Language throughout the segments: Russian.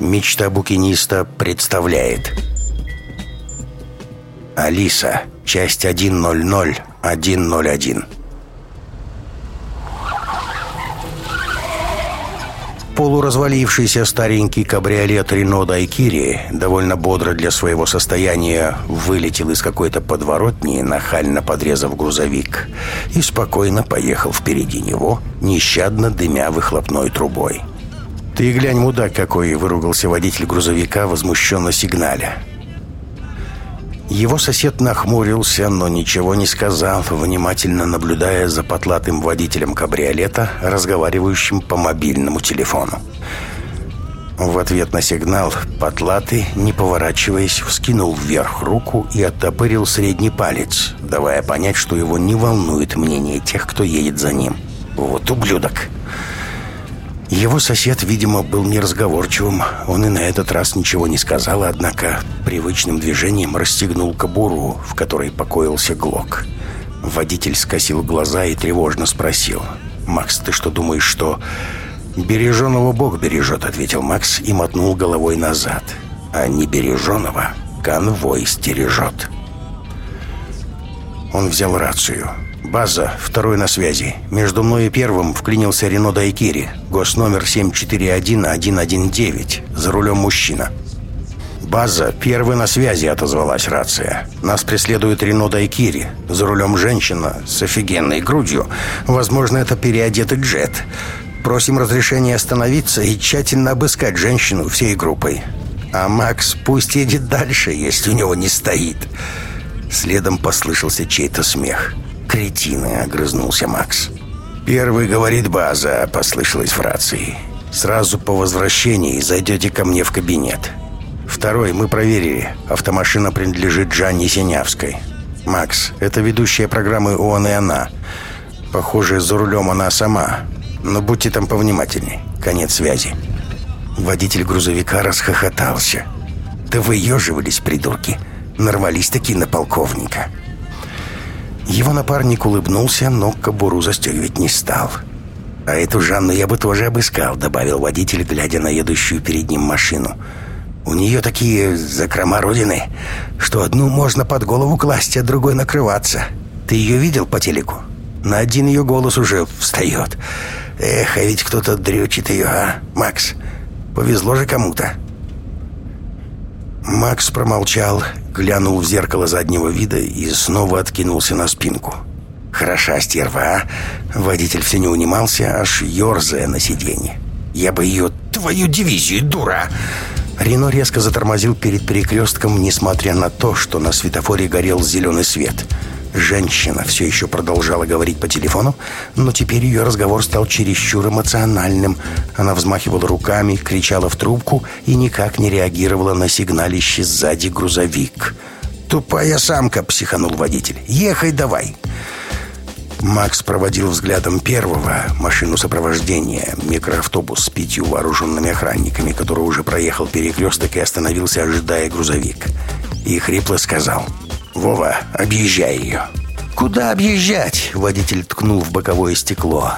Мечта букиниста представляет Алиса, часть 100-101 Полуразвалившийся старенький кабриолет Рено Дайкири довольно бодро для своего состояния вылетел из какой-то подворотни, нахально подрезав грузовик, и спокойно поехал впереди него, нещадно дымя выхлопной трубой. «Ты глянь, мудак какой!» — выругался водитель грузовика, возмущенно сигналя. Его сосед нахмурился, но ничего не сказал, внимательно наблюдая за потлатым водителем кабриолета, разговаривающим по мобильному телефону. В ответ на сигнал потлатый, не поворачиваясь, вскинул вверх руку и оттопырил средний палец, давая понять, что его не волнует мнение тех, кто едет за ним. «Вот ублюдок!» Его сосед, видимо, был неразговорчивым. Он и на этот раз ничего не сказал, однако привычным движением расстегнул кобуру, в которой покоился Глок. Водитель скосил глаза и тревожно спросил. «Макс, ты что думаешь, что...» «Береженого Бог бережет», — ответил Макс и мотнул головой назад. «А не береженого конвой стережет». Он взял рацию. «База, второй на связи. Между мной и первым вклинился Рено Дайкири. Госномер 741-119. За рулем мужчина». «База, первый на связи», — отозвалась рация. «Нас преследует Рено Дайкири. За рулем женщина с офигенной грудью. Возможно, это переодетый джет. Просим разрешения остановиться и тщательно обыскать женщину всей группой. А Макс пусть едет дальше, если у него не стоит». Следом послышался чей-то смех. Кретины!» — огрызнулся Макс. «Первый говорит база», — послышалось в рации. «Сразу по возвращении зайдете ко мне в кабинет». «Второй, мы проверили. Автомашина принадлежит Джанне Синявской». «Макс, это ведущая программы «Он и она». Похоже, за рулем она сама. Но будьте там повнимательней. Конец связи». Водитель грузовика расхохотался. «Да вы еживались, придурки. Нарвались таки на полковника». Его напарник улыбнулся, но кобуру застегивать не стал. «А эту Жанну я бы тоже обыскал», — добавил водитель, глядя на едущую перед ним машину. «У нее такие закрома родины, что одну можно под голову класть, а другой накрываться. Ты ее видел по телеку? На один ее голос уже встает. Эх, а ведь кто-то дрючит ее, а, Макс? Повезло же кому-то». Макс промолчал, глянул в зеркало заднего вида и снова откинулся на спинку. «Хороша стерва, а?» Водитель все не унимался, аж ерзая на сиденье. «Я бы ее... Твою дивизию, дура!» Рено резко затормозил перед перекрестком, несмотря на то, что на светофоре горел зеленый свет – Женщина все еще продолжала говорить по телефону, но теперь ее разговор стал чересчур эмоциональным. Она взмахивала руками, кричала в трубку и никак не реагировала на сигналище сзади грузовик. «Тупая самка!» – психанул водитель. «Ехай давай!» Макс проводил взглядом первого, машину сопровождения, микроавтобус с пятью вооруженными охранниками, который уже проехал перекресток и остановился, ожидая грузовик. И хрипло сказал «Вова, объезжай ее». «Куда объезжать?» — водитель ткнул в боковое стекло.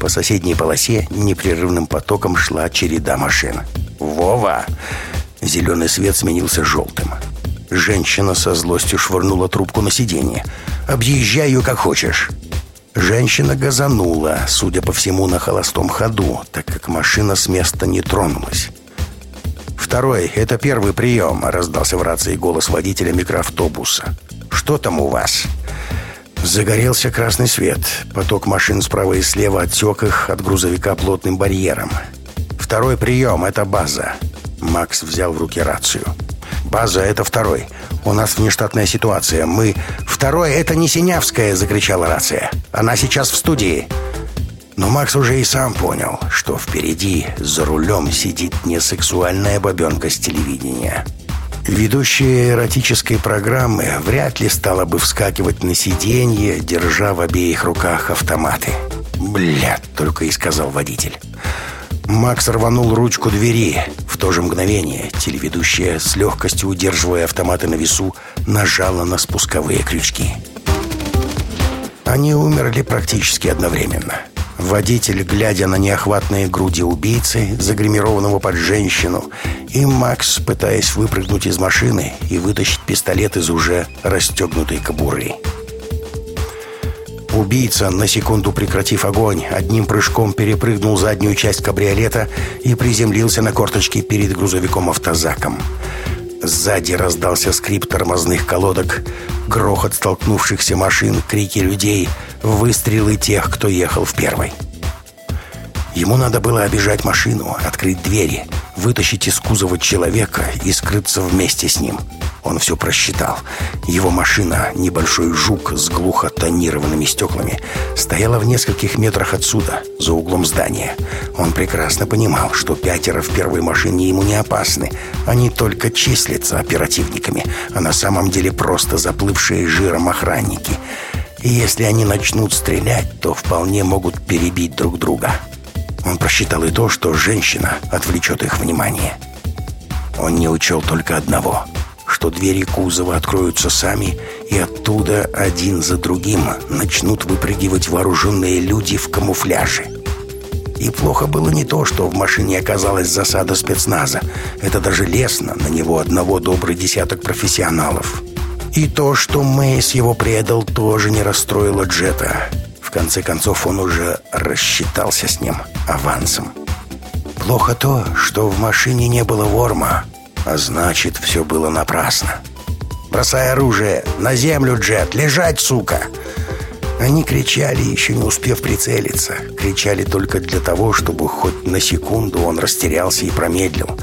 По соседней полосе непрерывным потоком шла череда машин. «Вова!» Зеленый свет сменился желтым. Женщина со злостью швырнула трубку на сиденье. «Объезжай ее как хочешь». Женщина газанула, судя по всему, на холостом ходу, так как машина с места не тронулась. «Второй, это первый прием», — раздался в рации голос водителя микроавтобуса. «Что там у вас?» Загорелся красный свет. Поток машин справа и слева отсек их от грузовика плотным барьером. «Второй прием, это база». Макс взял в руки рацию. «База, это второй. У нас внештатная ситуация. Мы...» «Второй, это не Синявская!» — закричала рация. «Она сейчас в студии!» Но Макс уже и сам понял, что впереди за рулем сидит не сексуальная бабенка с телевидения. Ведущая эротической программы вряд ли стала бы вскакивать на сиденье, держа в обеих руках автоматы. «Блядь!» — только и сказал водитель. Макс рванул ручку двери. В то же мгновение телеведущая, с легкостью удерживая автоматы на весу, нажала на спусковые крючки. Они умерли практически одновременно. Водитель, глядя на неохватные груди убийцы, загримированного под женщину, и Макс, пытаясь выпрыгнуть из машины и вытащить пистолет из уже расстегнутой кобуры. Убийца, на секунду прекратив огонь, одним прыжком перепрыгнул заднюю часть кабриолета и приземлился на корточки перед грузовиком-автозаком. Сзади раздался скрип тормозных колодок, грохот столкнувшихся машин, крики людей, выстрелы тех, кто ехал в первой. Ему надо было обижать машину, открыть двери, вытащить из кузова человека и скрыться вместе с ним. Он все просчитал. Его машина, небольшой жук с глухо тонированными стеклами, стояла в нескольких метрах отсюда, за углом здания. Он прекрасно понимал, что пятеро в первой машине ему не опасны. Они только числятся оперативниками, а на самом деле просто заплывшие жиром охранники. И если они начнут стрелять, то вполне могут перебить друг друга. Он просчитал и то, что женщина отвлечет их внимание. Он не учел только одного, что двери кузова откроются сами, и оттуда один за другим начнут выпрыгивать вооруженные люди в камуфляже. И плохо было не то, что в машине оказалась засада спецназа. Это даже лестно, на него одного добрый десяток профессионалов. И то, что Мэйс его предал, тоже не расстроило Джета конце концов, он уже рассчитался с ним авансом. Плохо то, что в машине не было ворма, а значит, все было напрасно. «Бросай оружие! На землю, Джет! Лежать, сука!» Они кричали, еще не успев прицелиться. Кричали только для того, чтобы хоть на секунду он растерялся и промедлил.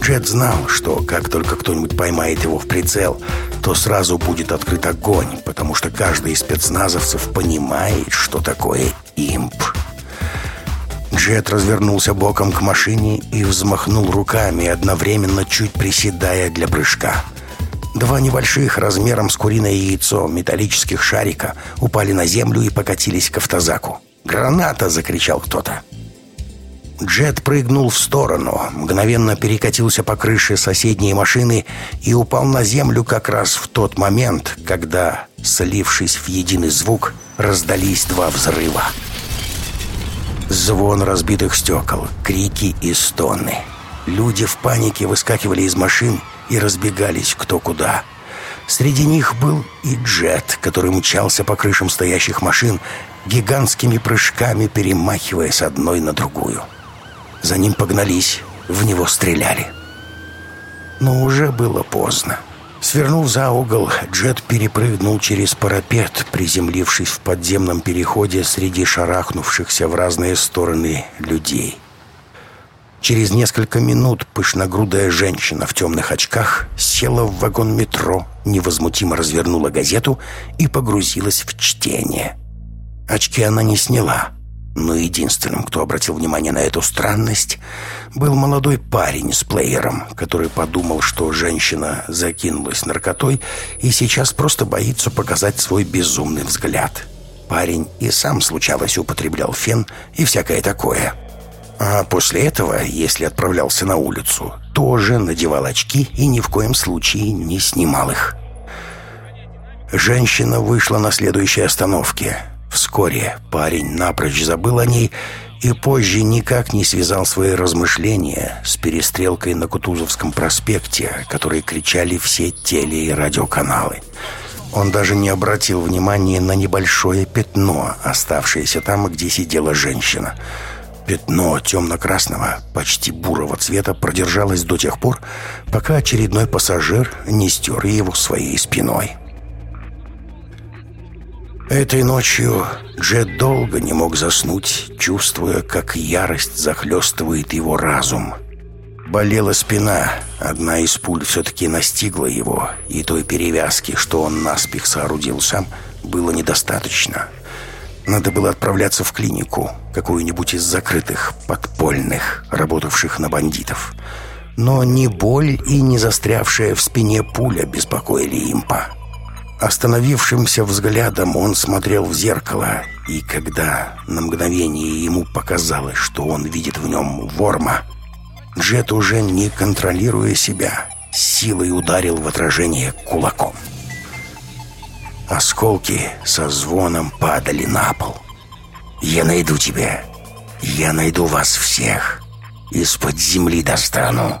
Джет знал, что как только кто-нибудь поймает его в прицел, то сразу будет открыт огонь, потому что каждый из спецназовцев понимает, что такое имп. Джет развернулся боком к машине и взмахнул руками, одновременно чуть приседая для прыжка. Два небольших, размером с куриное яйцо, металлических шарика упали на землю и покатились к автозаку. «Граната!» — закричал кто-то. Джет прыгнул в сторону, мгновенно перекатился по крыше соседней машины и упал на землю как раз в тот момент, когда, слившись в единый звук, раздались два взрыва. Звон разбитых стекол, крики и стоны. Люди в панике выскакивали из машин и разбегались кто куда. Среди них был и Джет, который мчался по крышам стоящих машин, гигантскими прыжками перемахивая с одной на другую. За ним погнались, в него стреляли. Но уже было поздно. Свернув за угол, Джет перепрыгнул через парапет, приземлившись в подземном переходе среди шарахнувшихся в разные стороны людей. Через несколько минут пышногрудая женщина в темных очках села в вагон метро, невозмутимо развернула газету и погрузилась в чтение. Очки она не сняла, но единственным, кто обратил внимание на эту странность, был молодой парень с плеером, который подумал, что женщина закинулась наркотой и сейчас просто боится показать свой безумный взгляд. Парень и сам, случалось, употреблял фен и всякое такое. А после этого, если отправлялся на улицу, тоже надевал очки и ни в коем случае не снимал их. Женщина вышла на следующей остановке – Вскоре парень напрочь забыл о ней и позже никак не связал свои размышления с перестрелкой на Кутузовском проспекте, которые кричали все теле- и радиоканалы. Он даже не обратил внимания на небольшое пятно, оставшееся там, где сидела женщина. Пятно темно-красного, почти бурого цвета продержалось до тех пор, пока очередной пассажир не стер его своей спиной. Этой ночью Джет долго не мог заснуть, чувствуя, как ярость захлестывает его разум. Болела спина, одна из пуль все-таки настигла его, и той перевязки, что он наспех соорудил сам, было недостаточно. Надо было отправляться в клинику, какую-нибудь из закрытых, подпольных, работавших на бандитов. Но ни боль и не застрявшая в спине пуля беспокоили импа. Остановившимся взглядом он смотрел в зеркало, и когда на мгновение ему показалось, что он видит в нем ворма, Джет уже не контролируя себя, силой ударил в отражение кулаком. Осколки со звоном падали на пол. Я найду тебя. Я найду вас всех. Из-под земли достану.